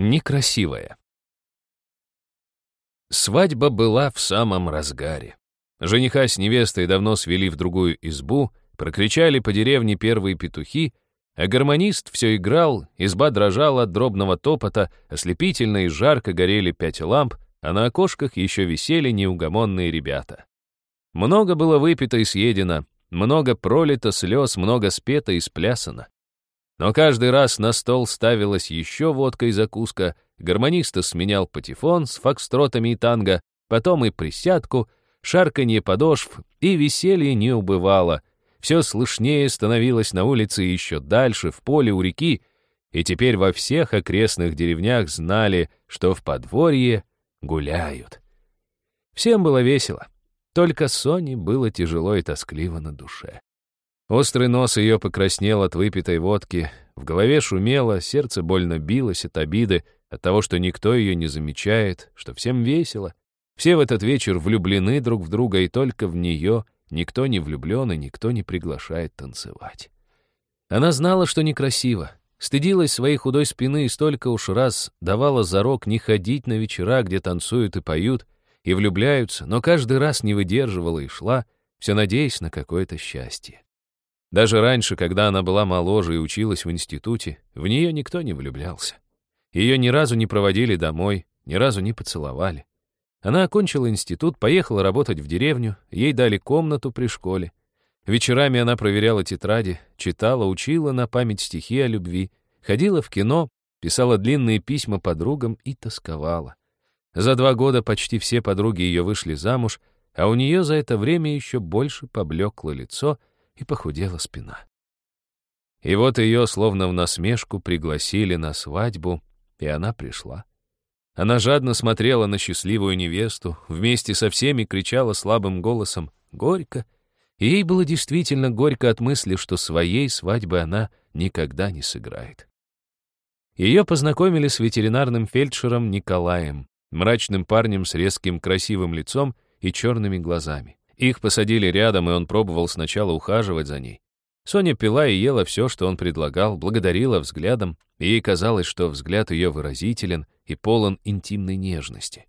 Некрасивая. Свадьба была в самом разгаре. Жениха с невестой давно свели в другую избу, прокричали по деревне первые петухи, а гармонист все играл, изба дрожала от дробного топота, ослепительно и жарко горели пять ламп, а на окошках еще висели неугомонные ребята. Много было выпито и съедено, много пролито слез, много спето и сплясано. Но каждый раз на стол ставилась еще водка и закуска, гармониста сменял патефон с фокстротами и танго, потом и присядку, шарканье подошв, и веселье не убывало. Все слышнее становилось на улице еще дальше, в поле у реки, и теперь во всех окрестных деревнях знали, что в подворье гуляют. Всем было весело, только Соне было тяжело и тоскливо на душе. Острый нос ее покраснел от выпитой водки, в голове шумело, сердце больно билось от обиды, от того, что никто ее не замечает, что всем весело. Все в этот вечер влюблены друг в друга, и только в нее никто не влюблен и никто не приглашает танцевать. Она знала, что некрасиво, стыдилась своей худой спины и столько уж раз давала зарок не ходить на вечера, где танцуют и поют, и влюбляются, но каждый раз не выдерживала и шла, все надеясь на какое-то счастье. Даже раньше, когда она была моложе и училась в институте, в нее никто не влюблялся. Ее ни разу не проводили домой, ни разу не поцеловали. Она окончила институт, поехала работать в деревню, ей дали комнату при школе. Вечерами она проверяла тетради, читала, учила на память стихи о любви, ходила в кино, писала длинные письма подругам и тосковала. За два года почти все подруги ее вышли замуж, а у нее за это время еще больше поблекло лицо — и похудела спина. И вот ее, словно в насмешку, пригласили на свадьбу, и она пришла. Она жадно смотрела на счастливую невесту, вместе со всеми кричала слабым голосом «Горько!», и ей было действительно горько от мысли, что своей свадьбы она никогда не сыграет. Ее познакомили с ветеринарным фельдшером Николаем, мрачным парнем с резким красивым лицом и черными глазами. Их посадили рядом, и он пробовал сначала ухаживать за ней. Соня пила и ела все, что он предлагал, благодарила взглядом, и ей казалось, что взгляд ее выразителен и полон интимной нежности.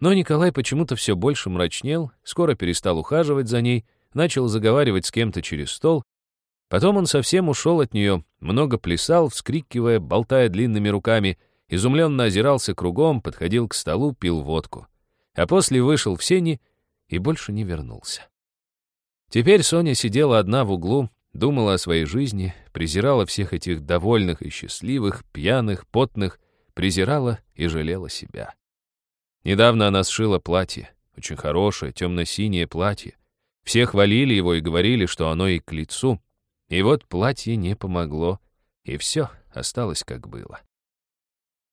Но Николай почему-то все больше мрачнел, скоро перестал ухаживать за ней, начал заговаривать с кем-то через стол. Потом он совсем ушел от нее, много плясал, вскрикивая, болтая длинными руками, изумленно озирался кругом, подходил к столу, пил водку. А после вышел в сени и больше не вернулся. Теперь Соня сидела одна в углу, думала о своей жизни, презирала всех этих довольных и счастливых, пьяных, потных, презирала и жалела себя. Недавно она сшила платье, очень хорошее, темно-синее платье. Все хвалили его и говорили, что оно ей к лицу. И вот платье не помогло, и все осталось как было.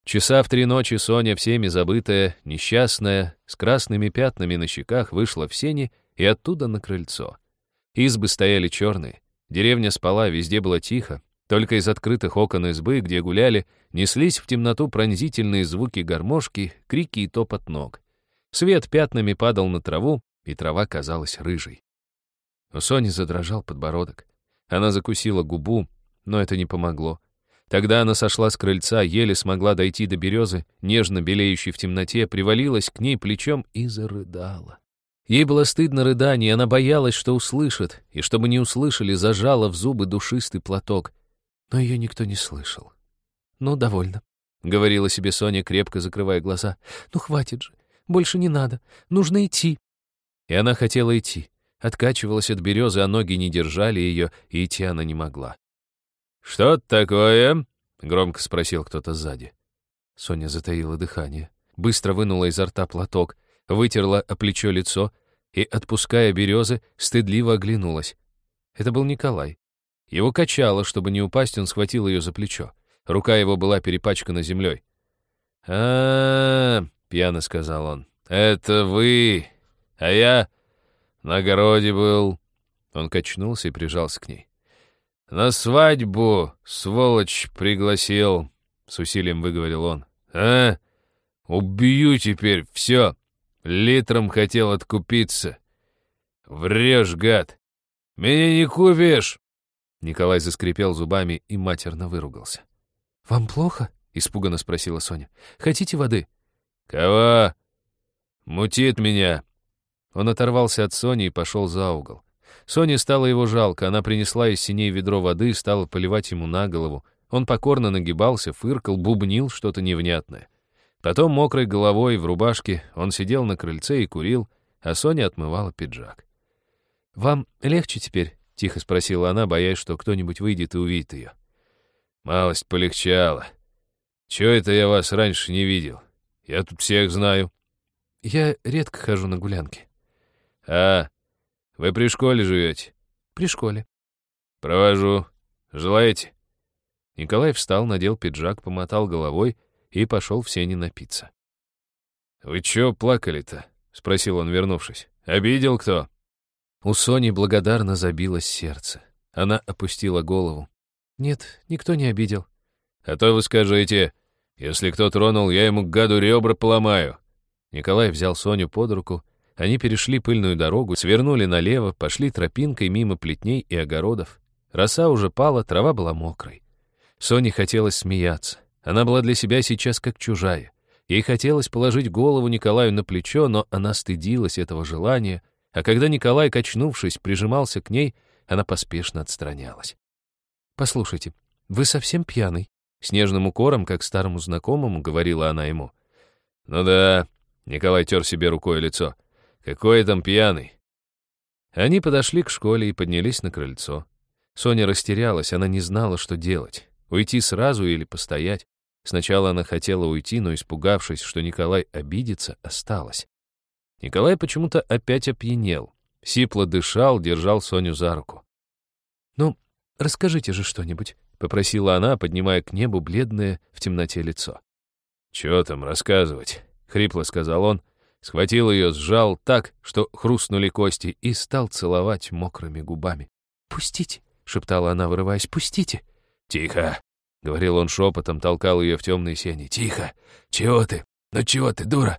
Часа в три ночи Соня, всеми забытая, несчастная, с красными пятнами на щеках, вышла в сени и оттуда на крыльцо. Избы стояли черные, деревня спала, везде было тихо, только из открытых окон избы, где гуляли, неслись в темноту пронзительные звуки гармошки, крики и топот ног. Свет пятнами падал на траву, и трава казалась рыжей. У Сони задрожал подбородок. Она закусила губу, но это не помогло. Тогда она сошла с крыльца, еле смогла дойти до березы, нежно белеющей в темноте, привалилась к ней плечом и зарыдала. Ей было стыдно рыданий, она боялась, что услышат, и чтобы не услышали, зажала в зубы душистый платок. Но ее никто не слышал. «Ну, довольно», — говорила себе Соня, крепко закрывая глаза. «Ну, хватит же, больше не надо, нужно идти». И она хотела идти, откачивалась от березы, а ноги не держали ее, и идти она не могла. «Что такое?» — громко спросил кто-то сзади. Соня затаила дыхание, быстро вынула изо рта платок, вытерла о плечо лицо и, отпуская березы, стыдливо оглянулась. Это был Николай. Его качало, чтобы не упасть, он схватил ее за плечо. Рука его была перепачкана землей. а, -а, -а пьяно сказал он, — «это вы, а я на огороде был». Он качнулся и прижался к ней. «На свадьбу, сволочь, пригласил», — с усилием выговорил он. «А? Убью теперь, все. Литром хотел откупиться. Врешь, гад. Меня не купишь!» Николай заскрипел зубами и матерно выругался. «Вам плохо?» — испуганно спросила Соня. «Хотите воды?» «Кого?» «Мутит меня». Он оторвался от Сони и пошел за угол. Соне стало его жалко, она принесла из синей ведро воды, стала поливать ему на голову. Он покорно нагибался, фыркал, бубнил что-то невнятное. Потом мокрой головой в рубашке он сидел на крыльце и курил, а Соня отмывала пиджак. «Вам легче теперь?» — тихо спросила она, боясь, что кто-нибудь выйдет и увидит ее. «Малость полегчала. Чего это я вас раньше не видел? Я тут всех знаю». «Я редко хожу на гулянки». «А, вы при школе живете?» «При школе». «Провожу. Желаете?» Николай встал, надел пиджак, помотал головой и пошел в сени напиться. «Вы чё плакали-то?» — спросил он, вернувшись. «Обидел кто?» У Сони благодарно забилось сердце. Она опустила голову. «Нет, никто не обидел». «А то вы скажите, если кто тронул, я ему гаду ребра поломаю». Николай взял Соню под руку. Они перешли пыльную дорогу, свернули налево, пошли тропинкой мимо плетней и огородов. Роса уже пала, трава была мокрой. Соне хотелось смеяться. Она была для себя сейчас как чужая. Ей хотелось положить голову Николаю на плечо, но она стыдилась этого желания — а когда Николай, качнувшись, прижимался к ней, она поспешно отстранялась. «Послушайте, вы совсем пьяный?» С нежным укором, как старому знакомому, говорила она ему. «Ну да», — Николай тер себе рукой лицо. «Какой там пьяный?» Они подошли к школе и поднялись на крыльцо. Соня растерялась, она не знала, что делать. Уйти сразу или постоять. Сначала она хотела уйти, но, испугавшись, что Николай обидится, осталась. Николай почему-то опять опьянел. Сипло дышал, держал Соню за руку. «Ну, расскажите же что-нибудь», — попросила она, поднимая к небу бледное в темноте лицо. «Чего там рассказывать?» — хрипло сказал он, схватил ее, сжал так, что хрустнули кости, и стал целовать мокрыми губами. «Пустите», — шептала она, вырываясь, — «пустите». «Тихо», — говорил он шепотом, толкал ее в темные сени. «Тихо! Чего ты? Ну чего ты, дура?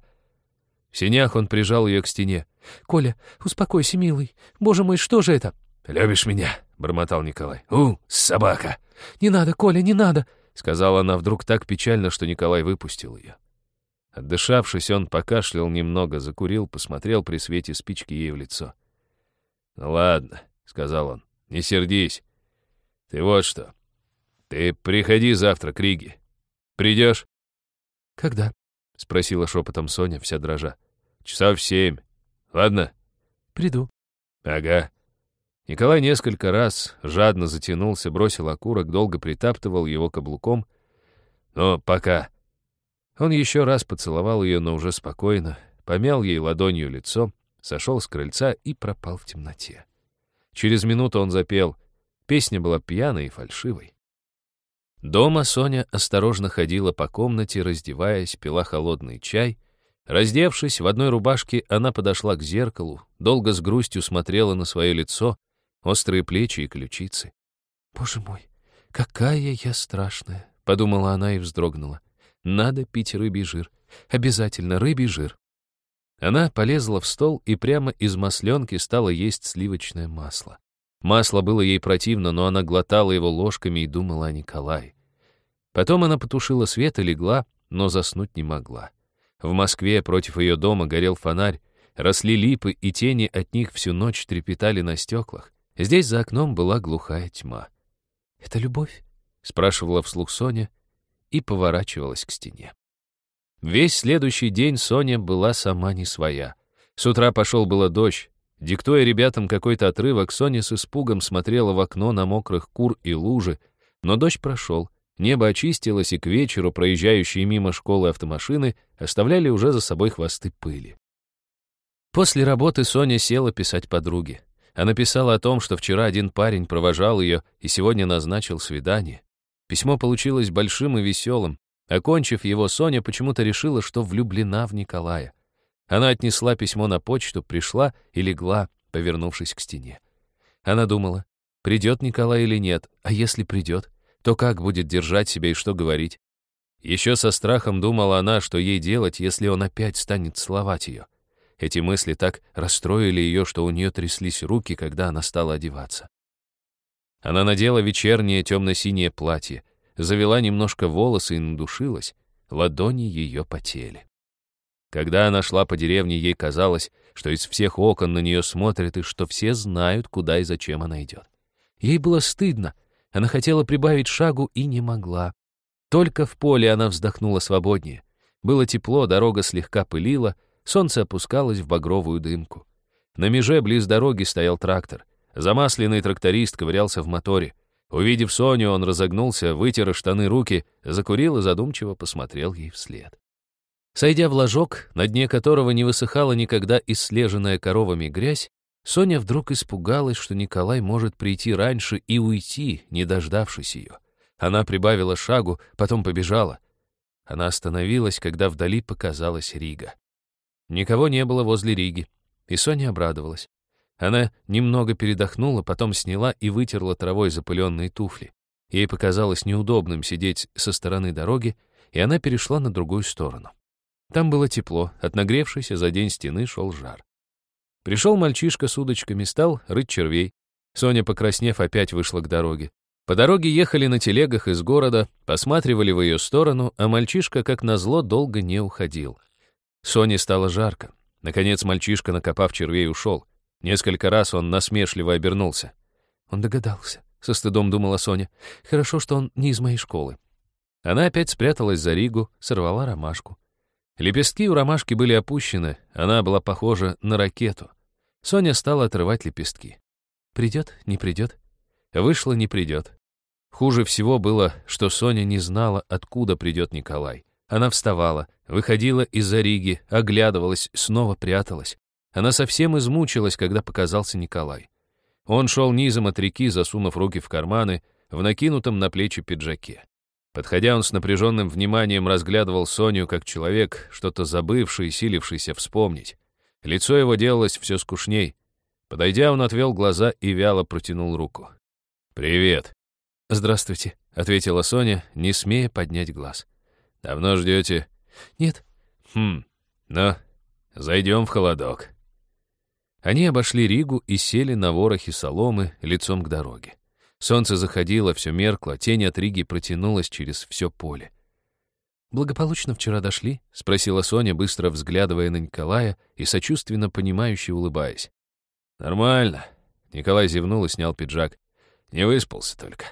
В синях он прижал ее к стене. «Коля, успокойся, милый. Боже мой, что же это?» «Любишь меня?» — бормотал Николай. «У, собака!» «Не надо, Коля, не надо!» — сказала она вдруг так печально, что Николай выпустил ее. Отдышавшись, он покашлял немного, закурил, посмотрел при свете спички ей в лицо. «Ну ладно», — сказал он, — «не сердись. Ты вот что. Ты приходи завтра к Риге. Придешь?» «Когда?» — спросила шепотом Соня, вся дрожа. Часов семь. Ладно? Приду. Ага. Николай несколько раз жадно затянулся, бросил окурок, долго притаптывал его каблуком. Но пока. Он еще раз поцеловал ее, но уже спокойно, помял ей ладонью лицо, сошел с крыльца и пропал в темноте. Через минуту он запел. Песня была пьяной и фальшивой. Дома Соня осторожно ходила по комнате, раздеваясь, пила холодный чай Раздевшись в одной рубашке, она подошла к зеркалу, долго с грустью смотрела на свое лицо, острые плечи и ключицы. «Боже мой, какая я страшная!» — подумала она и вздрогнула. «Надо пить рыбий жир. Обязательно рыбий жир». Она полезла в стол и прямо из масленки стала есть сливочное масло. Масло было ей противно, но она глотала его ложками и думала о Николае. Потом она потушила свет и легла, но заснуть не могла. В Москве против ее дома горел фонарь, росли липы, и тени от них всю ночь трепетали на стеклах. Здесь за окном была глухая тьма. «Это любовь?» — спрашивала вслух Соня и поворачивалась к стене. Весь следующий день Соня была сама не своя. С утра пошел было дождь. Диктуя ребятам какой-то отрывок, Соня с испугом смотрела в окно на мокрых кур и лужи, но дождь прошел, Небо очистилось, и к вечеру проезжающие мимо школы автомашины оставляли уже за собой хвосты пыли. После работы Соня села писать подруге. Она писала о том, что вчера один парень провожал ее и сегодня назначил свидание. Письмо получилось большим и веселым. Окончив его, Соня почему-то решила, что влюблена в Николая. Она отнесла письмо на почту, пришла и легла, повернувшись к стене. Она думала, придет Николай или нет, а если придет, то как будет держать себя и что говорить? Еще со страхом думала она, что ей делать, если он опять станет целовать ее. Эти мысли так расстроили ее, что у нее тряслись руки, когда она стала одеваться. Она надела вечернее темно-синее платье. завела немножко волосы и надушилась. Ладони ее потели. Когда она шла по деревне, ей казалось, что из всех окон на нее смотрят и что все знают, куда и зачем она идет. Ей было стыдно. Она хотела прибавить шагу и не могла. Только в поле она вздохнула свободнее. Было тепло, дорога слегка пылила, солнце опускалось в багровую дымку. На меже близ дороги стоял трактор. Замасленный тракторист ковырялся в моторе. Увидев Соню, он разогнулся, вытер штаны руки, закурил и задумчиво посмотрел ей вслед. Сойдя в ложок, на дне которого не высыхала никогда исслеженная коровами грязь, Соня вдруг испугалась, что Николай может прийти раньше и уйти, не дождавшись ее. Она прибавила шагу, потом побежала. Она остановилась, когда вдали показалась Рига. Никого не было возле Риги, и Соня обрадовалась. Она немного передохнула, потом сняла и вытерла травой запыленные туфли. Ей показалось неудобным сидеть со стороны дороги, и она перешла на другую сторону. Там было тепло, от нагревшейся за день стены шел жар. Пришел мальчишка с удочками, стал рыть червей. Соня, покраснев, опять вышла к дороге. По дороге ехали на телегах из города, посматривали в ее сторону, а мальчишка, как назло, долго не уходил. Соне стало жарко. Наконец мальчишка, накопав червей, ушел. Несколько раз он насмешливо обернулся. Он догадался, со стыдом думала Соня. Хорошо, что он не из моей школы. Она опять спряталась за Ригу, сорвала ромашку. Лепестки у ромашки были опущены, она была похожа на ракету. Соня стала отрывать лепестки. Придет, не придет. Вышло, не придет. Хуже всего было, что Соня не знала, откуда придет Николай. Она вставала, выходила из-за Риги, оглядывалась, снова пряталась. Она совсем измучилась, когда показался Николай. Он шел низом от реки, засунув руки в карманы, в накинутом на плечи пиджаке. Подходя, он с напряженным вниманием разглядывал Соню как человек, что-то забывший, силившийся вспомнить. Лицо его делалось все скучней. Подойдя, он отвел глаза и вяло протянул руку. «Привет». «Здравствуйте», — ответила Соня, не смея поднять глаз. «Давно ждете?» «Нет». «Хм, ну, зайдем в холодок». Они обошли Ригу и сели на ворохе соломы лицом к дороге. Солнце заходило, все меркло, тень от Риги протянулась через все поле. «Благополучно вчера дошли?» — спросила Соня, быстро взглядывая на Николая и сочувственно понимающе улыбаясь. «Нормально». Николай зевнул и снял пиджак. «Не выспался только».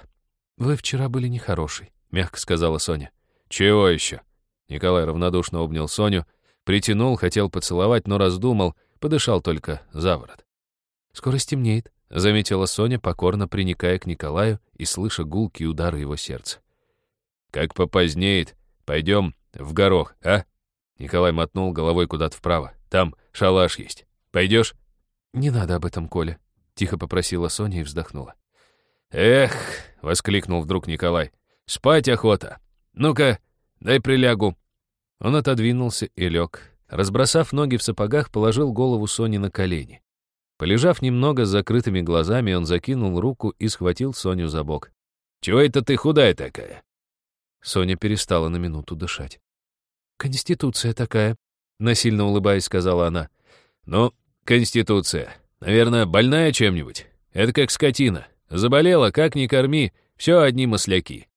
«Вы вчера были нехороший», — мягко сказала Соня. «Чего еще?» Николай равнодушно обнял Соню, притянул, хотел поцеловать, но раздумал, подышал только за ворот. «Скоро стемнеет», — заметила Соня, покорно приникая к Николаю и слыша гулкие удары его сердца. «Как попозднеет, пойдем в горох, а?» Николай мотнул головой куда-то вправо. «Там шалаш есть. Пойдешь?» «Не надо об этом, Коля», — тихо попросила Соня и вздохнула. «Эх!» — воскликнул вдруг Николай. «Спать охота! Ну-ка, дай прилягу!» Он отодвинулся и лег. Разбросав ноги в сапогах, положил голову Сони на колени. Полежав немного с закрытыми глазами, он закинул руку и схватил Соню за бок. «Чего это ты худая такая?» Соня перестала на минуту дышать. «Конституция такая», — насильно улыбаясь, сказала она. «Ну, конституция. Наверное, больная чем-нибудь. Это как скотина. Заболела, как ни корми, все одни масляки».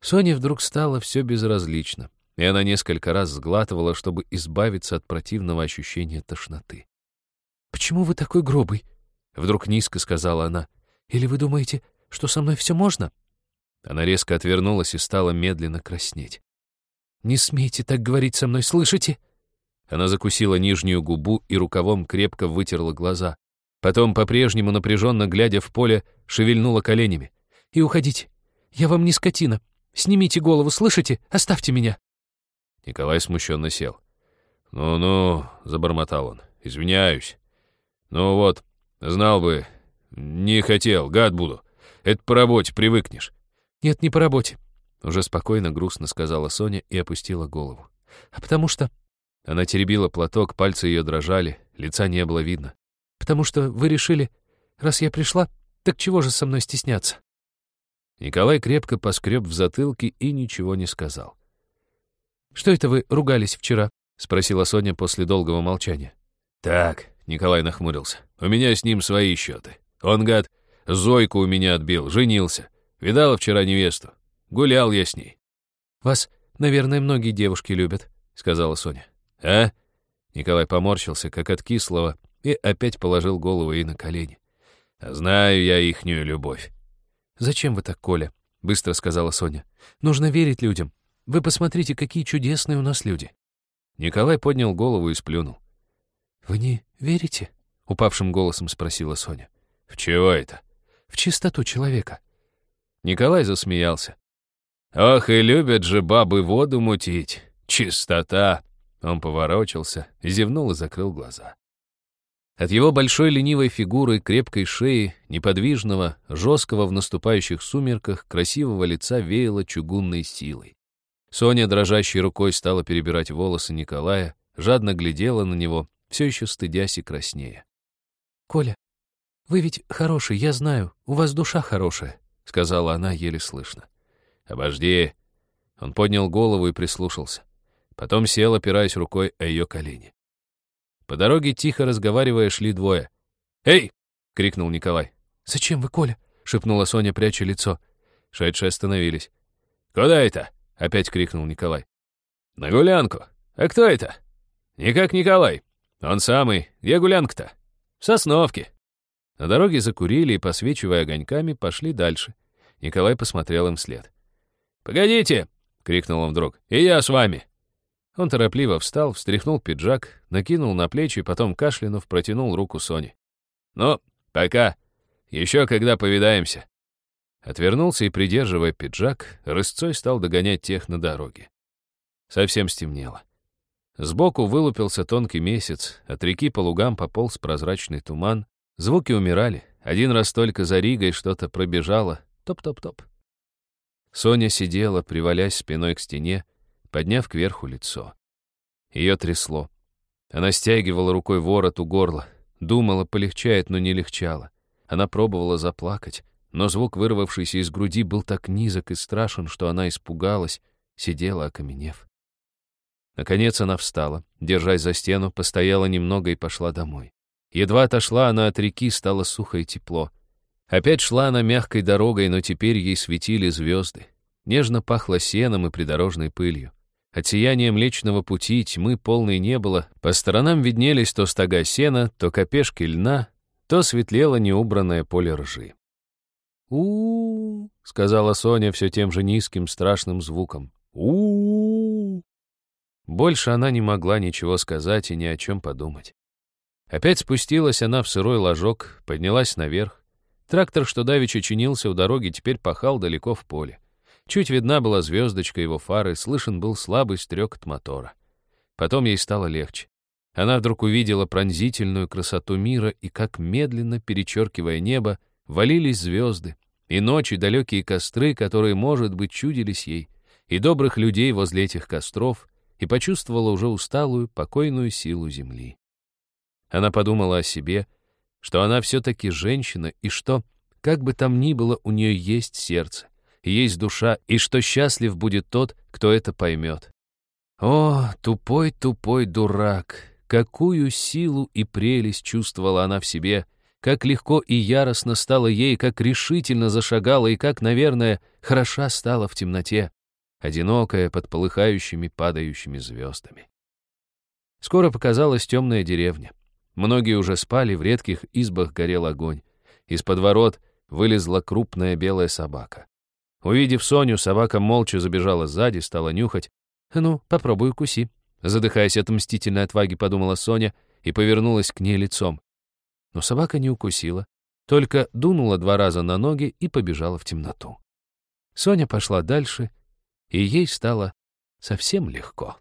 Соне вдруг стало все безразлично, и она несколько раз сглатывала, чтобы избавиться от противного ощущения тошноты. «Почему вы такой грубый?» — вдруг низко сказала она. «Или вы думаете, что со мной все можно?» Она резко отвернулась и стала медленно краснеть. «Не смейте так говорить со мной, слышите?» Она закусила нижнюю губу и рукавом крепко вытерла глаза. Потом, по-прежнему напряженно глядя в поле, шевельнула коленями. «И уходите. Я вам не скотина. Снимите голову, слышите? Оставьте меня!» Николай смущенно сел. «Ну-ну», — забормотал он, — «извиняюсь. Ну вот, знал бы, не хотел, гад буду. Это по работе привыкнешь. Нет, не по работе. Уже спокойно, грустно сказала Соня и опустила голову. А потому что... Она теребила платок, пальцы ее дрожали, лица не было видно. Потому что вы решили, раз я пришла, так чего же со мной стесняться? Николай крепко поскреб в затылке и ничего не сказал. «Что это вы ругались вчера?» — спросила Соня после долгого молчания. «Так, Николай нахмурился. «У меня с ним свои счеты. Он, гад, Зойку у меня отбил, женился. Видала вчера невесту. Гулял я с ней». «Вас, наверное, многие девушки любят», — сказала Соня. «А?» Николай поморщился, как от кислого, и опять положил голову ей на колени. «Знаю я ихнюю любовь». «Зачем вы так, Коля?» — быстро сказала Соня. «Нужно верить людям. Вы посмотрите, какие чудесные у нас люди». Николай поднял голову и сплюнул. «Вы не верите?» — упавшим голосом спросила Соня. «В чего это?» «В чистоту человека». Николай засмеялся. «Ох, и любят же бабы воду мутить. Чистота!» Он поворочился, зевнул и закрыл глаза. От его большой ленивой фигуры, крепкой шеи, неподвижного, жесткого в наступающих сумерках, красивого лица веяло чугунной силой. Соня дрожащей рукой стала перебирать волосы Николая, жадно глядела на него, все еще стыдясь и краснея. «Коля, вы ведь хороший, я знаю, у вас душа хорошая», — сказала она еле слышно. «Обожди». Он поднял голову и прислушался. Потом сел, опираясь рукой о ее колени. По дороге, тихо разговаривая, шли двое. «Эй!» — крикнул Николай. «Зачем вы, Коля?» — шепнула Соня, пряча лицо. Шедшие остановились. «Куда это?» — опять крикнул Николай. «На гулянку. А кто это?» «Никак Николай. Он самый. Где гулянка-то?» «В Сосновке». На дороге закурили и, посвечивая огоньками, пошли дальше. Николай посмотрел им вслед. «Погодите!» — крикнул он вдруг. «И я с вами!» Он торопливо встал, встряхнул пиджак, накинул на плечи, потом кашлянув, протянул руку Соне. «Ну, пока. Еще когда повидаемся». Отвернулся и, придерживая пиджак, рысцой стал догонять тех на дороге. Совсем стемнело. Сбоку вылупился тонкий месяц, от реки по лугам пополз прозрачный туман. Звуки умирали. Один раз только за Ригой что-то пробежало. Топ-топ-топ. Соня сидела, привалясь спиной к стене, подняв кверху лицо. Ее трясло. Она стягивала рукой ворот у горла, думала, полегчает, но не легчало. Она пробовала заплакать, но звук, вырвавшийся из груди, был так низок и страшен, что она испугалась, сидела, окаменев. Наконец она встала, держась за стену, постояла немного и пошла домой. Едва отошла она от реки, стало сухо и тепло. Опять шла она мягкой дорогой, но теперь ей светили звезды. Нежно пахло сеном и придорожной пылью. От сияния Млечного Пути тьмы полной не было, по сторонам виднелись то стога сена, то копешки льна, то светлело неубранное поле ржи. У, сказала Соня все тем же низким страшным звуком. у, -у, Больше она не могла ничего сказать и ни о чем подумать. Опять спустилась она в сырой ложок, поднялась наверх. Трактор, что давеча чинился у дороги, теперь пахал далеко в поле. Чуть видна была звездочка его фары, слышен был слабый стрекот мотора. Потом ей стало легче. Она вдруг увидела пронзительную красоту мира и как медленно, перечеркивая небо, валились звезды, и ночи далекие костры, которые, может быть, чудились ей, и добрых людей возле этих костров, и почувствовала уже усталую, покойную силу земли. Она подумала о себе, что она все-таки женщина, и что, как бы там ни было, у нее есть сердце есть душа, и что счастлив будет тот, кто это поймет. О, тупой-тупой дурак! Какую силу и прелесть чувствовала она в себе, как легко и яростно стало ей, как решительно зашагала и как, наверное, хороша стала в темноте, одинокая под полыхающими падающими звездами. Скоро показалась темная деревня. Многие уже спали, в редких избах горел огонь. Из-под ворот вылезла крупная белая собака. Увидев Соню, собака молча забежала сзади, стала нюхать. «Ну, попробуй укуси». Задыхаясь от мстительной отваги, подумала Соня и повернулась к ней лицом. Но собака не укусила, только дунула два раза на ноги и побежала в темноту. Соня пошла дальше, и ей стало совсем легко.